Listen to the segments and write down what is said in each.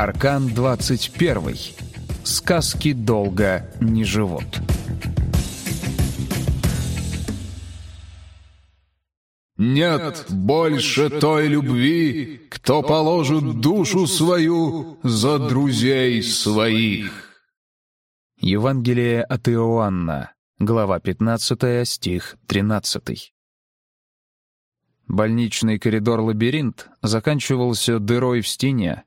Аркан 21. Сказки долго не живут. Нет больше той любви, кто положит душу свою за друзей своих. Евангелие от Иоанна, глава 15, стих 13. Больничный коридор-лабиринт заканчивался дырой в стене.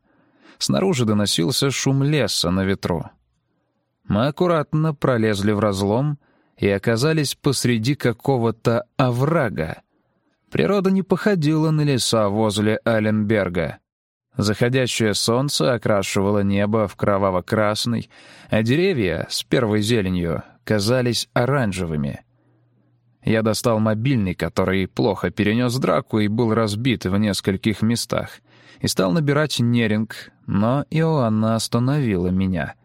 Снаружи доносился шум леса на ветру. Мы аккуратно пролезли в разлом и оказались посреди какого-то оврага. Природа не походила на леса возле Аленберга. Заходящее солнце окрашивало небо в кроваво-красный, а деревья с первой зеленью казались оранжевыми. Я достал мобильный, который плохо перенес драку и был разбит в нескольких местах, и стал набирать неринг, но Иоанна остановила меня.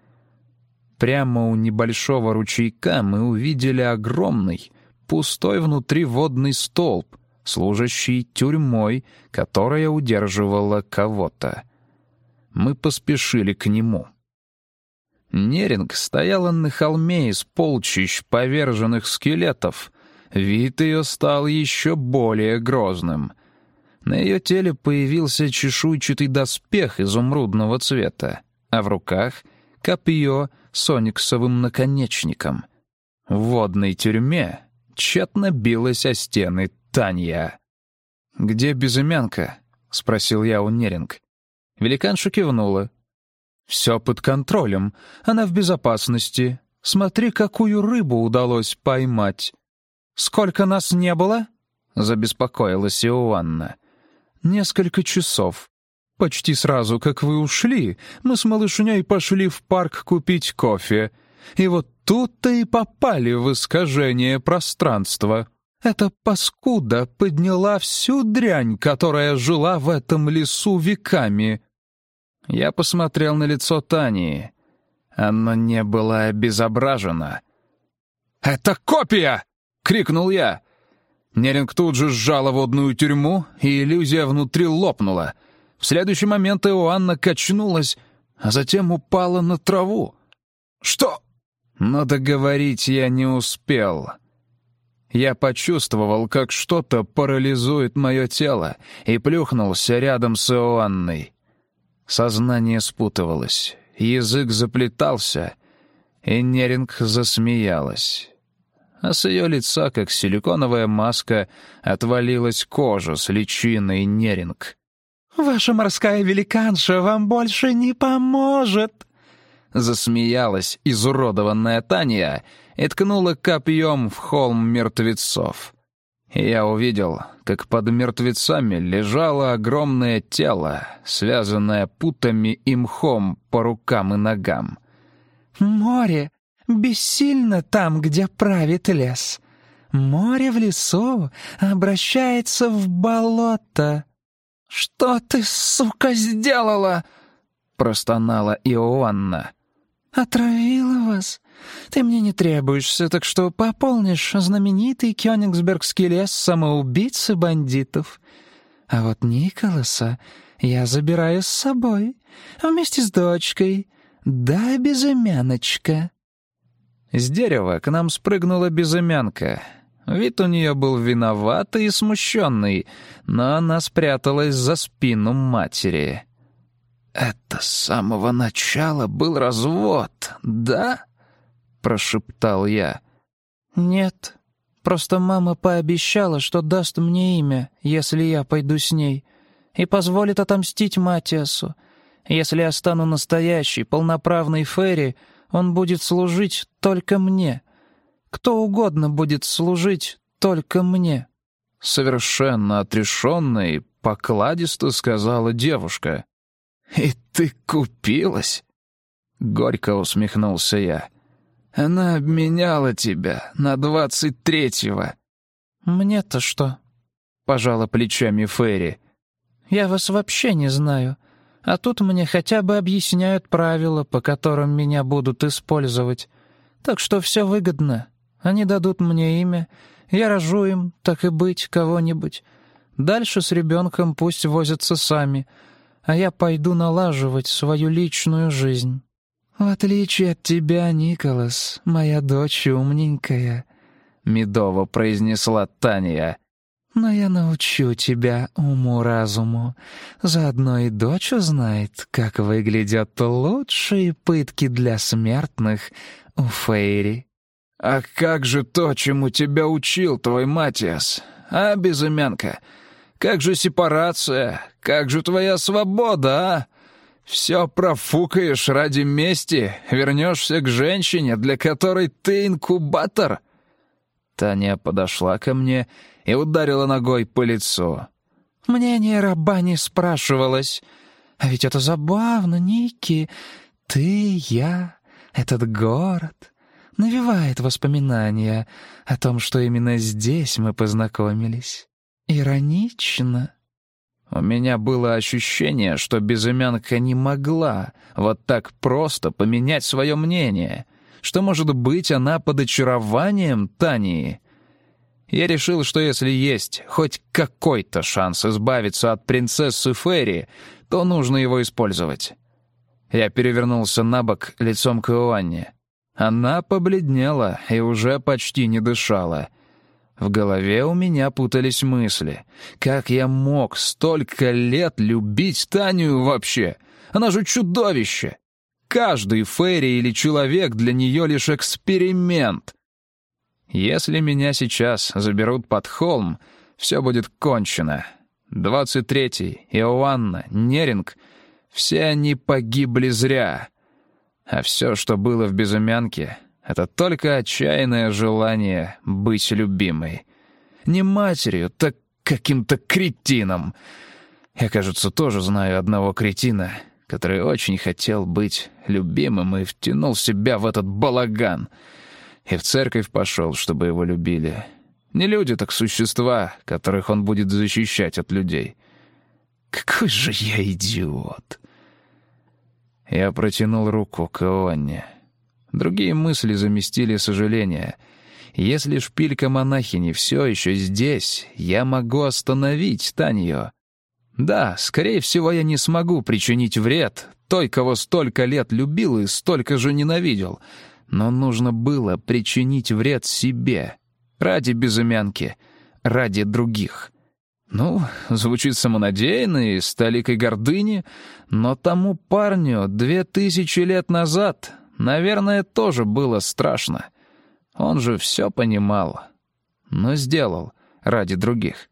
Прямо у небольшого ручейка мы увидели огромный, пустой внутри водный столб — служащий тюрьмой, которая удерживала кого-то. Мы поспешили к нему. Неринг стояла на холме из полчищ поверженных скелетов. Вид ее стал еще более грозным. На ее теле появился чешуйчатый доспех изумрудного цвета, а в руках — копье с ониксовым наконечником. В водной тюрьме тщетно билась о стены Танья. «Где безымянка?» — спросил я у Неринг. Великанша кивнула. «Все под контролем. Она в безопасности. Смотри, какую рыбу удалось поймать». «Сколько нас не было?» — забеспокоилась Иоанна. «Несколько часов. Почти сразу, как вы ушли, мы с малышней пошли в парк купить кофе. И вот тут-то и попали в искажение пространства». Эта паскуда подняла всю дрянь, которая жила в этом лесу веками. Я посмотрел на лицо Тани. Оно не было обезображено. «Это копия!» — крикнул я. Неринг тут же сжала водную тюрьму, и иллюзия внутри лопнула. В следующий момент Иоанна качнулась, а затем упала на траву. «Что?» Но договорить я не успел. Я почувствовал, как что-то парализует мое тело, и плюхнулся рядом с Иоанной. Сознание спутывалось, язык заплетался, и Неринг засмеялась. А с ее лица, как силиконовая маска, отвалилась кожа с личиной Неринг. «Ваша морская великанша вам больше не поможет!» Засмеялась изуродованная Таня — и ткнула копьем в холм мертвецов. я увидел, как под мертвецами лежало огромное тело, связанное путами и мхом по рукам и ногам. «Море бессильно там, где правит лес. Море в лесу обращается в болото». «Что ты, сука, сделала?» — простонала Иоанна. «Отравила вас. Ты мне не требуешься, так что пополнишь знаменитый Кёнигсбергский лес самоубийц и бандитов. А вот Николаса я забираю с собой, вместе с дочкой. Да, безымяночка». С дерева к нам спрыгнула безымянка. Вид у нее был виноватый и смущенный, но она спряталась за спину матери. «Это с самого начала был развод, да?» прошептал я. «Нет, просто мама пообещала, что даст мне имя, если я пойду с ней, и позволит отомстить Матиасу. Если я стану настоящей, полноправной Ферри, он будет служить только мне. Кто угодно будет служить только мне». Совершенно отрешенно и покладисто сказала девушка. «И ты купилась?» Горько усмехнулся я. Она обменяла тебя на двадцать третьего». «Мне-то что?» — пожала плечами Ферри. «Я вас вообще не знаю. А тут мне хотя бы объясняют правила, по которым меня будут использовать. Так что все выгодно. Они дадут мне имя, я рожу им, так и быть, кого-нибудь. Дальше с ребенком пусть возятся сами. а я пойду налаживать свою личную жизнь. В отличие от тебя, Николас, моя дочь умненькая», — медово произнесла Таня. «Но я научу тебя уму-разуму. Заодно и дочь узнает, как выглядят лучшие пытки для смертных у Фейри». «А как же то, чему тебя учил твой Матиас, а, безымянка?» Как же сепарация? Как же твоя свобода, а? Все профукаешь ради мести, вернешься к женщине, для которой ты инкубатор?» Таня подошла ко мне и ударила ногой по лицу. «Мнение раба не спрашивалось. А ведь это забавно, Ники. Ты, я, этот город...» навевает воспоминания о том, что именно здесь мы познакомились. Иронично. У меня было ощущение, что безымянка не могла вот так просто поменять свое мнение, что, может быть, она под очарованием Тании. Я решил, что если есть хоть какой-то шанс избавиться от принцессы Ферри, то нужно его использовать. Я перевернулся на бок лицом к Иоанне. Она побледнела и уже почти не дышала — в голове у меня путались мысли. Как я мог столько лет любить Таню вообще? Она же чудовище! Каждый фейри или человек для нее лишь эксперимент. Если меня сейчас заберут под холм, все будет кончено. Двадцать третий, Иоанна, Неринг — все они погибли зря. А все, что было в безымянке, это только отчаянное желание быть любимой. Не матерью, так каким-то кретином. Я, кажется, тоже знаю одного кретина, который очень хотел быть любимым и втянул себя в этот балаган. И в церковь пошел, чтобы его любили. Не люди, так существа, которых он будет защищать от людей. Какой же я идиот! Я протянул руку к Ионне. Другие мысли заместили сожаление. Если шпилька монахини все еще здесь, я могу остановить Танью. Да, скорее всего, я не смогу причинить вред той, кого столько лет любил и столько же ненавидел. Но нужно было причинить вред себе. Ради безымянки. Ради других. Ну, звучит самонадеянно и с толикой гордыни, но тому парню две тысячи лет назад Наверное, тоже было страшно. Он же все понимал. Но сделал ради других.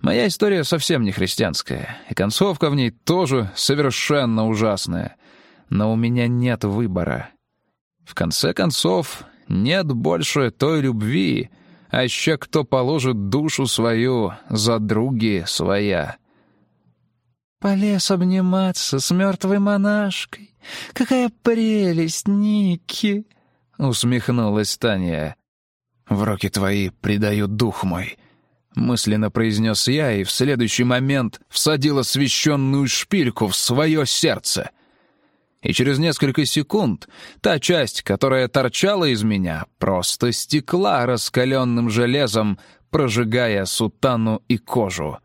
Моя история совсем не христианская, и концовка в ней тоже совершенно ужасная. Но у меня нет выбора. В конце концов, нет больше той любви, а еще кто положит душу свою за други своя. Полез обниматься с мертвой монашкой. Какая прелесть, Ники!» — усмехнулась Таня. «В руки твои предают дух мой», — мысленно произнес я и в следующий момент всадил освященную шпильку в свое сердце. И через несколько секунд та часть, которая торчала из меня, просто стекла раскаленным железом, прожигая сутану и кожу.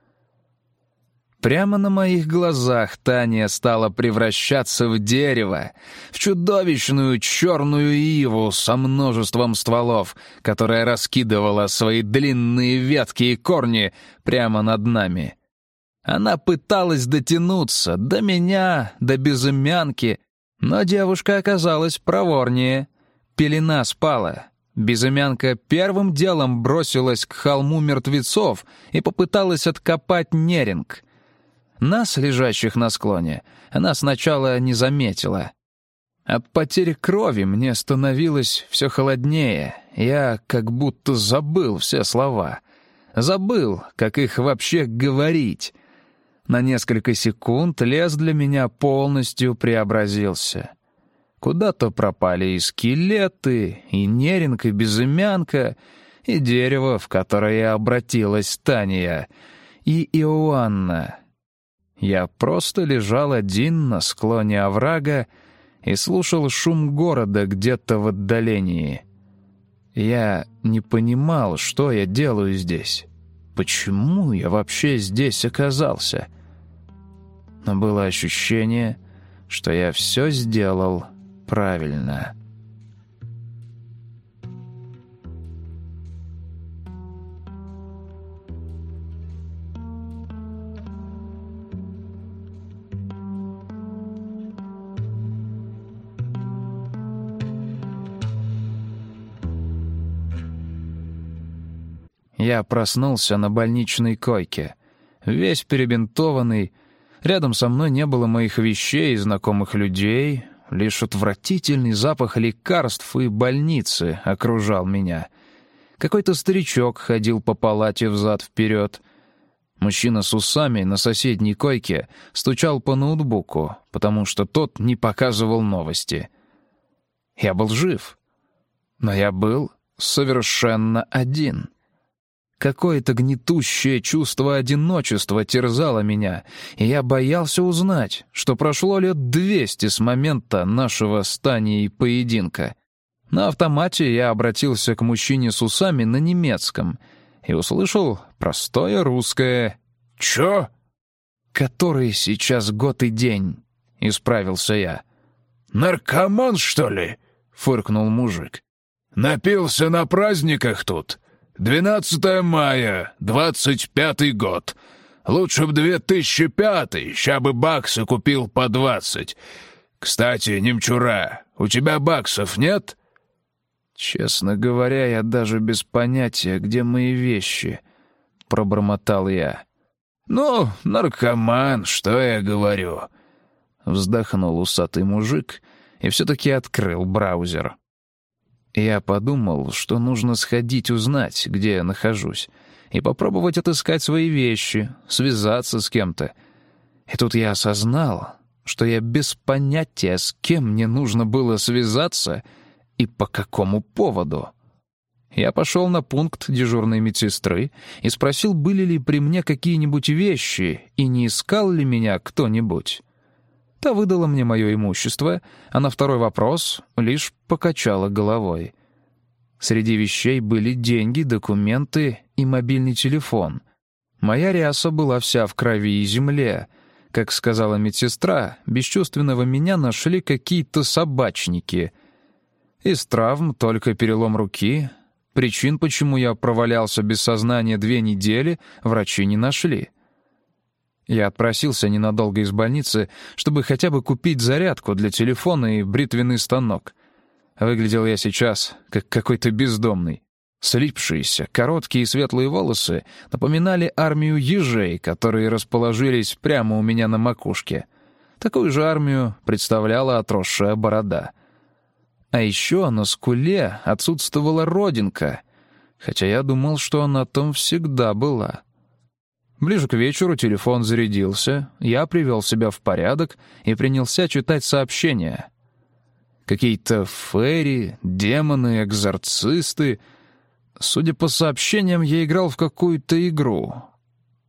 Прямо на моих глазах Таня стала превращаться в дерево, в чудовищную черную иву со множеством стволов, которая раскидывала свои длинные ветки и корни прямо над нами. Она пыталась дотянуться до меня, до безымянки, но девушка оказалась проворнее. Пелена спала. Безымянка первым делом бросилась к холму мертвецов и попыталась откопать неринг — нас, лежащих на склоне, она сначала не заметила. От потери крови мне становилось все холоднее. Я как будто забыл все слова. Забыл, как их вообще говорить. На несколько секунд лес для меня полностью преобразился. Куда-то пропали и скелеты, и неринг, и безымянка, и дерево, в которое обратилась Таня, и Иоанна — я просто лежал один на склоне оврага и слушал шум города где-то в отдалении. Я не понимал, что я делаю здесь. Почему я вообще здесь оказался? но было ощущение, что я все сделал правильно. Я проснулся на больничной койке, весь перебинтованный. Рядом со мной не было моих вещей и знакомых людей, лишь отвратительный запах лекарств и больницы окружал меня. Какой-то старичок ходил по палате взад-вперед. Мужчина с усами на соседней койке стучал по ноутбуку, потому что тот не показывал новости. Я был жив, но я был совершенно один. Какое-то гнетущее чувство одиночества терзало меня, и я боялся узнать, что прошло лет двести с момента нашего стания и поединка. На автомате я обратился к мужчине с усами на немецком и услышал простое русское «Чё?» «Который сейчас год и день», — исправился я. «Наркоман, что ли?» — фыркнул мужик. «Напился на праздниках тут. 12 мая, 25-й год. Лучше б 2005-й, ща бы баксы купил по 20. Кстати, немчура, у тебя баксов нет?» «Честно говоря, я даже без понятия, где мои вещи», — пробормотал я. «Ну, наркоман, что я говорю?» Вздохнул усатый мужик и все-таки открыл браузер. Я подумал, что нужно сходить узнать, где я нахожусь, и попробовать отыскать свои вещи, связаться с кем-то. И тут я осознал, что я без понятия, с кем мне нужно было связаться и по какому поводу. Я пошел на пункт дежурной медсестры и спросил, были ли при мне какие-нибудь вещи и не искал ли меня кто-нибудь. Та выдала мне мое имущество, а на второй вопрос лишь покачала головой. Среди вещей были деньги, документы и мобильный телефон. Моя ряса была вся в крови и земле. Как сказала медсестра, бесчувственного меня нашли какие-то собачники. Из травм только перелом руки. Причин, почему я провалялся без сознания две недели, врачи не нашли. Я отпросился ненадолго из больницы, чтобы хотя бы купить зарядку для телефона и бритвенный станок. Выглядел я сейчас как какой-то бездомный. Слипшиеся, короткие светлые волосы напоминали армию ежей, которые расположились прямо у меня на макушке. Такую же армию представляла отросшая борода. А еще на скуле отсутствовала родинка, хотя я думал, что она там всегда была. Ближе к вечеру телефон зарядился, я привел себя в порядок и принялся читать сообщения. Какие-то фейри, демоны, экзорцисты. Судя по сообщениям, я играл в какую-то игру.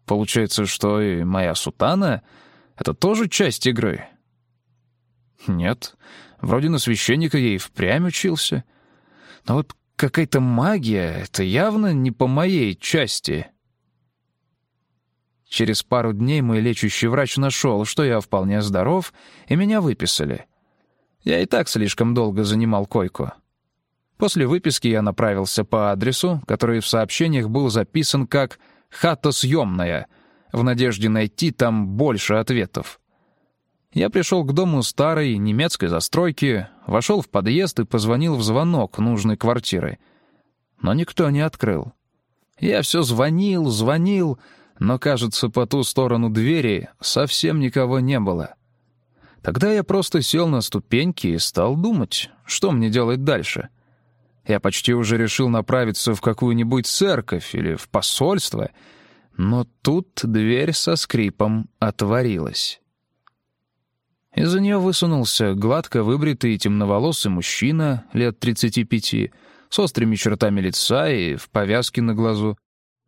Получается, что и моя сутана — это тоже часть игры? Нет, вроде на священника я и впрямь учился. Но вот какая-то магия — это явно не по моей части — Через пару дней мой лечащий врач нашел, что я вполне здоров, и меня выписали. Я и так слишком долго занимал койку. После выписки я направился по адресу, который в сообщениях был записан как «хата съемная», в надежде найти там больше ответов. Я пришел к дому старой немецкой застройки, вошел в подъезд и позвонил в звонок нужной квартиры. Но никто не открыл. Я все звонил, звонил, но, кажется, по ту сторону двери совсем никого не было. Тогда я просто сел на ступеньки и стал думать, что мне делать дальше. Я почти уже решил направиться в какую-нибудь церковь или в посольство, но тут дверь со скрипом отворилась. Из-за нее высунулся гладко выбритый темноволосый мужчина лет 35 с острыми чертами лица и в повязке на глазу.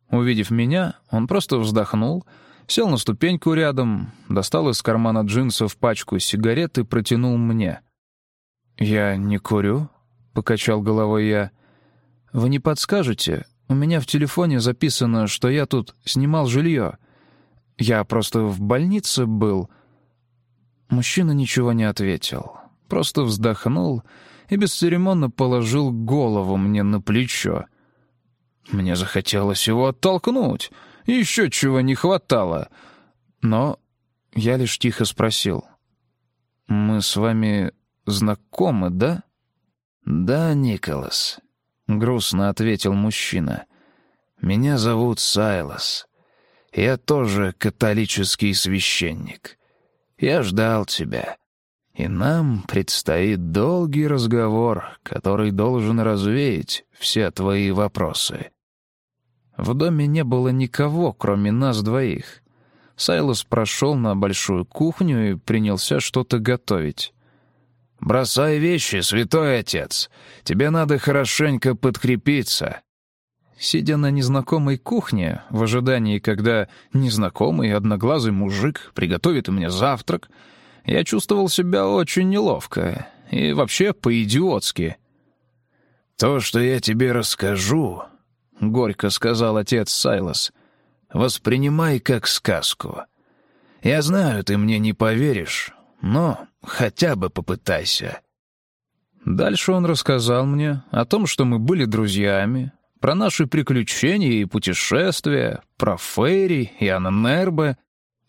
Увидев меня, он просто вздохнул, сел на ступеньку рядом, достал из кармана джинсов пачку сигарет и протянул мне. «Я не курю», — покачал головой я. «Вы не подскажете? У меня в телефоне записано, что я тут снимал жилье. Я просто в больнице был. Мужчина ничего не ответил, просто вздохнул и бесцеремонно положил голову мне на плечо. Мне захотелось его оттолкнуть, еще чего не хватало. Но я лишь тихо спросил. «Мы с вами знакомы, да?» «Да, Николас», — грустно ответил мужчина. «Меня зовут Сайлас. Я тоже католический священник. Я ждал тебя. И нам предстоит долгий разговор, который должен развеять все твои вопросы». В доме не было никого, кроме нас двоих. Сайлос прошел на большую кухню и принялся что-то готовить. «Бросай вещи, святой отец. Тебе надо хорошенько подкрепиться». Сидя на незнакомой кухне, в ожидании, когда незнакомый одноглазый мужик приготовит мне завтрак, я чувствовал себя очень неловко и вообще по-идиотски. «То, что я тебе расскажу, — горько сказал отец Сайлос, — воспринимай как сказку. Я знаю, ты мне не поверишь, но хотя бы попытайся». Дальше он рассказал мне о том, что мы были друзьями, про наши приключения и путешествия, про Фейри и Аннербе.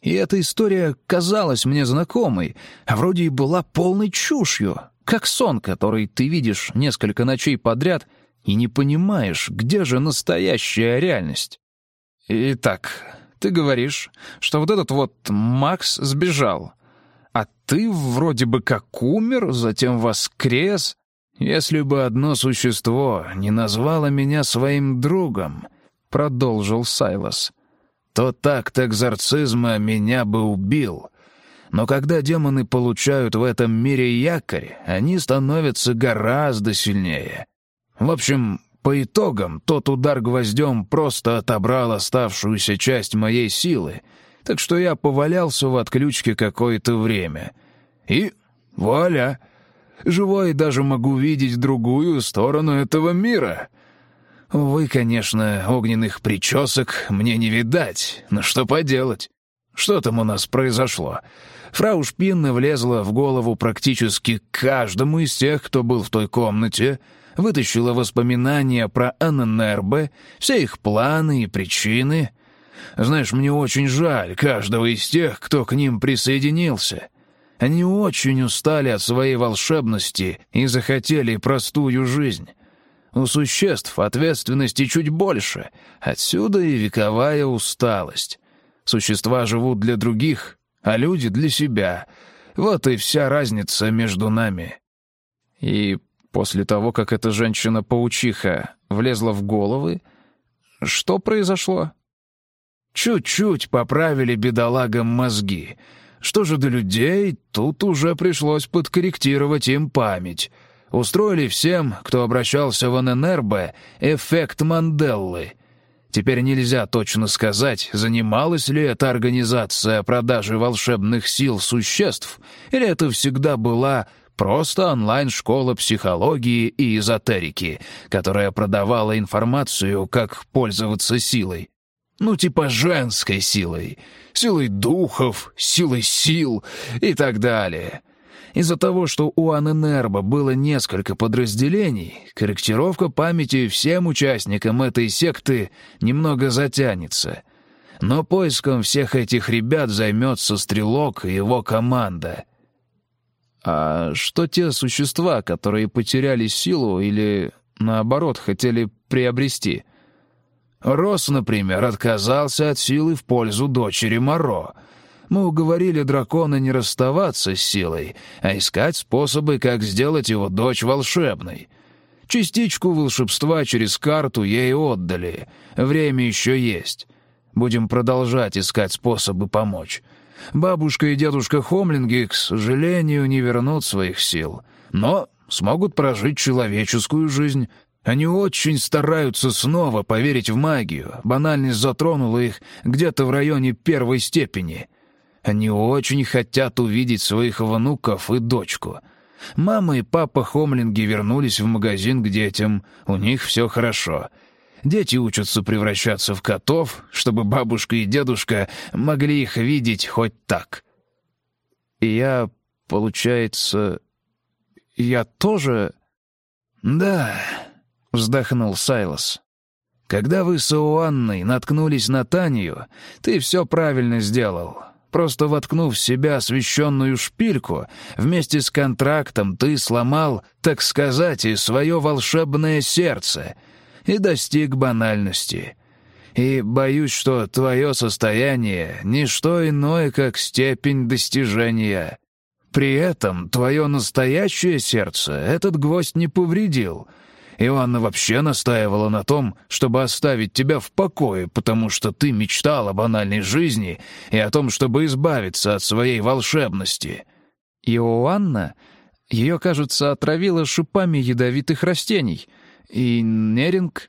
И эта история казалась мне знакомой, а вроде и была полной чушью, как сон, который ты видишь несколько ночей подряд и не понимаешь, где же настоящая реальность. Итак, ты говоришь, что вот этот вот Макс сбежал, а ты вроде бы как умер, затем воскрес. Если бы одно существо не назвало меня своим другом, — продолжил Сайлос, — то так-то экзорцизма меня бы убил. Но когда демоны получают в этом мире якорь, они становятся гораздо сильнее. В общем, по итогам тот удар гвоздем просто отобрал оставшуюся часть моей силы, так что я повалялся в отключке какое-то время. И вуаля! Живой даже могу видеть другую сторону этого мира. Увы, конечно, огненных причесок мне не видать, но что поделать? Что там у нас произошло? Фрау Шпинна влезла в голову практически каждому из тех, кто был в той комнате — вытащила воспоминания про ННРБ, все их планы и причины. Знаешь, мне очень жаль каждого из тех, кто к ним присоединился. Они очень устали от своей волшебности и захотели простую жизнь. У существ ответственности чуть больше, отсюда и вековая усталость. Существа живут для других, а люди для себя. Вот и вся разница между нами. И После того, как эта женщина-паучиха влезла в головы, что произошло? Чуть-чуть поправили бедолагам мозги. Что же до людей, тут уже пришлось подкорректировать им память. Устроили всем, кто обращался в ННРБ, эффект Манделлы. Теперь нельзя точно сказать, занималась ли эта организация продажей волшебных сил существ, или это всегда была Просто онлайн-школа психологии и эзотерики, которая продавала информацию, как пользоваться силой. Ну, типа женской силой, силой духов, силой сил и так далее. Из-за того, что у Аненербо было несколько подразделений, корректировка памяти всем участникам этой секты немного затянется. Но поиском всех этих ребят займется Стрелок и его команда — а что те существа, которые потеряли силу или, наоборот, хотели приобрести? Рос, например, отказался от силы в пользу дочери Моро. Мы уговорили дракона не расставаться с силой, а искать способы, как сделать его дочь волшебной. Частичку волшебства через карту ей отдали. Время еще есть. Будем продолжать искать способы помочь. Бабушка и дедушка Хомлинги, к сожалению, не вернут своих сил, но смогут прожить человеческую жизнь. Они очень стараются снова поверить в магию. Банальность затронула их где-то в районе первой степени. Они очень хотят увидеть своих внуков и дочку. Мама и папа Хомлинги вернулись в магазин к детям. У них все хорошо — Дети учатся превращаться в котов, чтобы бабушка и дедушка могли их видеть хоть так. я, получается, я тоже...» «Да», — вздохнул Сайлос. «Когда вы с Иоанной наткнулись на Танию, ты все правильно сделал. Просто воткнув в себя освященную шпильку, вместе с контрактом ты сломал, так сказать, и свое волшебное сердце и достиг банальности. И боюсь, что твое состояние — не что иное, как степень достижения. При этом твое настоящее сердце этот гвоздь не повредил — Иоанна вообще настаивала на том, чтобы оставить тебя в покое, потому что ты мечтал о банальной жизни и о том, чтобы избавиться от своей волшебности». Иоанна, ее, кажется, отравила шипами ядовитых растений. И Неринг...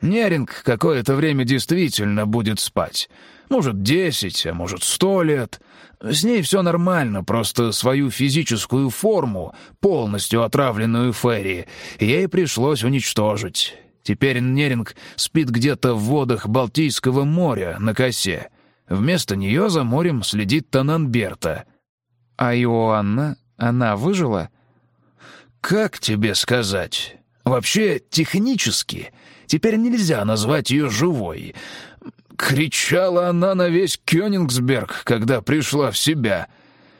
Неринг какое-то время действительно будет спать. Может, десять, а может, сто лет. С ней все нормально, просто свою физическую форму, полностью отравленную Ферри, ей пришлось уничтожить. Теперь Неринг спит где-то в водах Балтийского моря на косе. Вместо нее за морем следит Тананберта. А Иоанна, она выжила? Как тебе сказать? Вообще, технически, теперь нельзя назвать ее живой — Кричала она на весь Кёнингсберг, когда пришла в себя.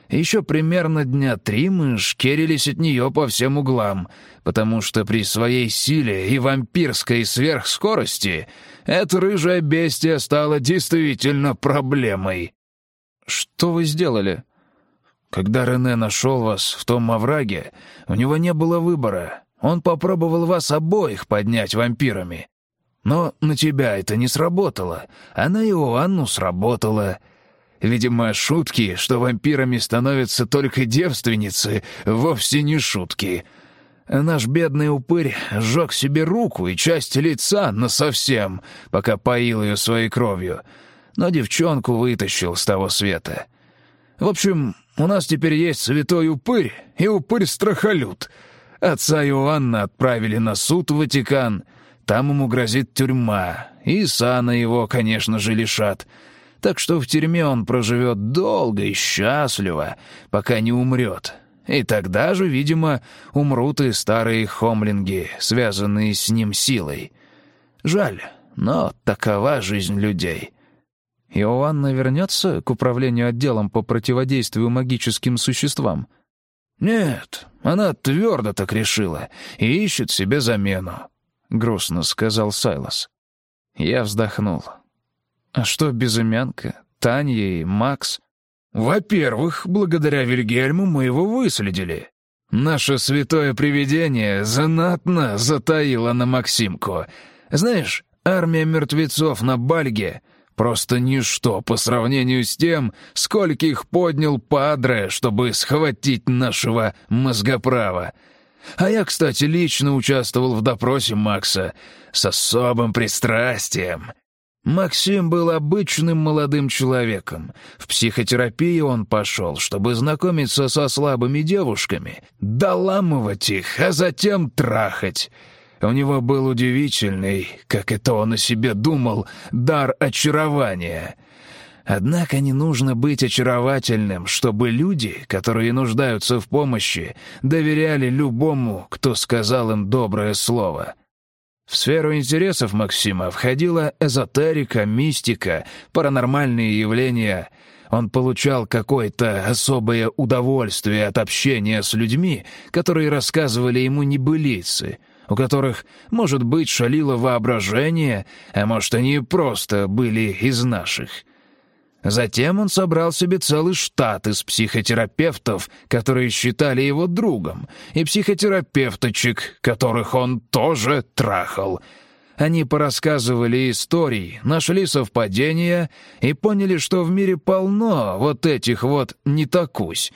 Еще примерно дня три мы шкерились от нее по всем углам, потому что при своей силе и вампирской сверхскорости эта рыжая бестия стала действительно проблемой. «Что вы сделали?» «Когда Рене нашел вас в том овраге, у него не было выбора. Он попробовал вас обоих поднять вампирами. Но на тебя это не сработало, а на Иоанну сработало. Видимо, шутки, что вампирами становятся только девственницы, вовсе не шутки. Наш бедный упырь сжег себе руку и часть лица насовсем, пока поил ее своей кровью, но девчонку вытащил с того света. В общем, у нас теперь есть святой упырь и упырь-страхолюд. Отца Иоанна отправили на суд в Ватикан — там ему грозит тюрьма, и сана его, конечно же, лишат. Так что в тюрьме он проживет долго и счастливо, пока не умрет. И тогда же, видимо, умрут и старые хомлинги, связанные с ним силой. Жаль, но такова жизнь людей». Иоанна вернется к управлению отделом по противодействию магическим существам? Нет, она твердо так решила и ищет себе замену грустно сказал Сайлос. Я вздохнул. А что безымянка, Таня и Макс? Во-первых, благодаря Вильгельму мы его выследили. Наше святое привидение знатно затаило на Максимку. Знаешь, армия мертвецов на Бальге — просто ничто по сравнению с тем, сколько их поднял Падре, чтобы схватить нашего мозгоправа. А я, кстати, лично участвовал в допросе Макса с особым пристрастием. Максим был обычным молодым человеком. В психотерапию он пошел, чтобы знакомиться со слабыми девушками, доламывать их, а затем трахать. У него был удивительный, как это он о себе думал, дар очарования — Однако не нужно быть очаровательным, чтобы люди, которые нуждаются в помощи, доверяли любому, кто сказал им доброе слово. В сферу интересов Максима входила эзотерика, мистика, паранормальные явления. Он получал какое-то особое удовольствие от общения с людьми, которые рассказывали ему небылицы, у которых, может быть, шалило воображение, а может, они просто были из наших — Затем он собрал себе целый штат из психотерапевтов, которые считали его другом, и психотерапевточек, которых он тоже трахал. Они порассказывали истории, нашли совпадения и поняли, что в мире полно вот этих вот «не такусь».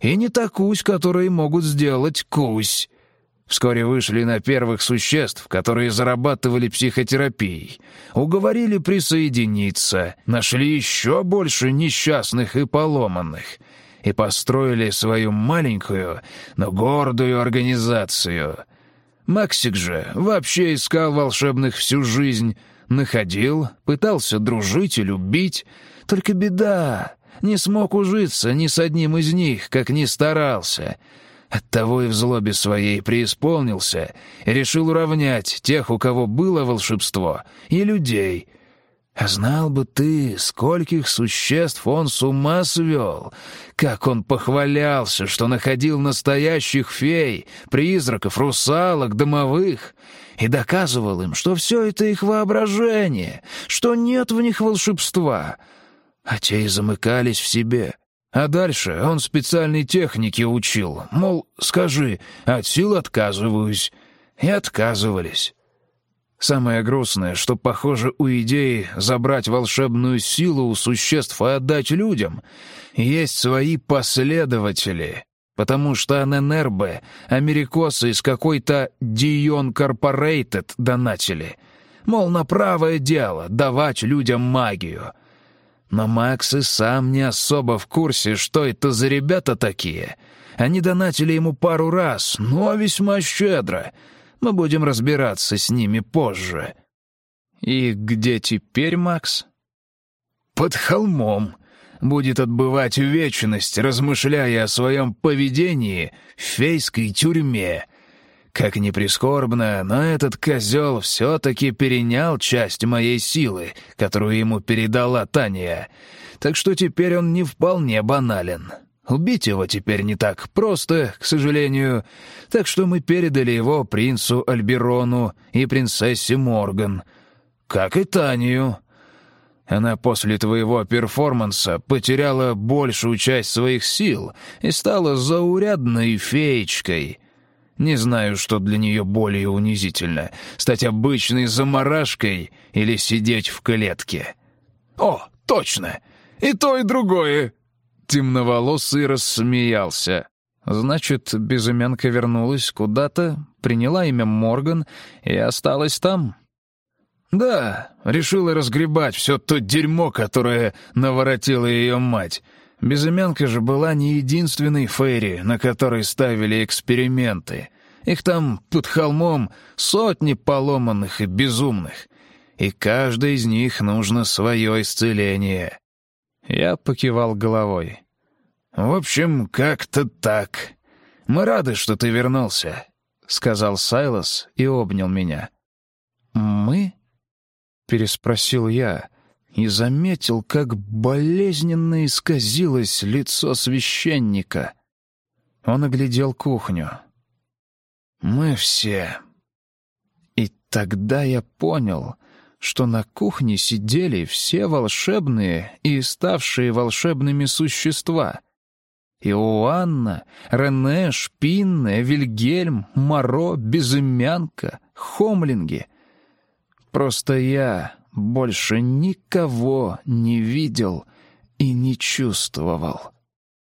И не такусь, которые могут сделать кусь. Вскоре вышли на первых существ, которые зарабатывали психотерапией. Уговорили присоединиться, нашли еще больше несчастных и поломанных. И построили свою маленькую, но гордую организацию. Максик же вообще искал волшебных всю жизнь. Находил, пытался дружить и любить. Только беда. Не смог ужиться ни с одним из них, как ни старался. Оттого и в злобе своей преисполнился и решил уравнять тех, у кого было волшебство, и людей. А знал бы ты, скольких существ он с ума свел, как он похвалялся, что находил настоящих фей, призраков, русалок, домовых, и доказывал им, что все это их воображение, что нет в них волшебства. А те и замыкались в себе, а дальше он специальной технике учил, мол, скажи, от сил отказываюсь. И отказывались. Самое грустное, что, похоже, у идеи забрать волшебную силу у существ и отдать людям есть свои последователи, потому что ННРБ америкосы из какой-то Дион Корпорейтед донатили. Мол, на правое дело давать людям магию — но Макс и сам не особо в курсе, что это за ребята такие. Они донатили ему пару раз, но весьма щедро. Мы будем разбираться с ними позже. И где теперь Макс? Под холмом. Будет отбывать вечность, размышляя о своем поведении в фейской тюрьме — как ни прискорбно, но этот козел все-таки перенял часть моей силы, которую ему передала Таня. Так что теперь он не вполне банален. Убить его теперь не так просто, к сожалению. Так что мы передали его принцу Альберону и принцессе Морган. Как и Танию. Она после твоего перформанса потеряла большую часть своих сил и стала заурядной феечкой — не знаю, что для нее более унизительно — стать обычной заморашкой или сидеть в клетке. «О, точно! И то, и другое!» Темноволосый рассмеялся. «Значит, безымянка вернулась куда-то, приняла имя Морган и осталась там?» «Да, решила разгребать все то дерьмо, которое наворотила ее мать». Безымянка же была не единственной Фейри, на которой ставили эксперименты. Их там под холмом сотни поломанных и безумных. И каждой из них нужно свое исцеление. Я покивал головой. «В общем, как-то так. Мы рады, что ты вернулся», — сказал Сайлос и обнял меня. «Мы?» — переспросил я и заметил, как болезненно исказилось лицо священника. Он оглядел кухню. «Мы все...» И тогда я понял, что на кухне сидели все волшебные и ставшие волшебными существа. Иоанна, Рене, Шпинне, Вильгельм, Моро, Безымянка, Хомлинги. Просто я больше никого не видел и не чувствовал.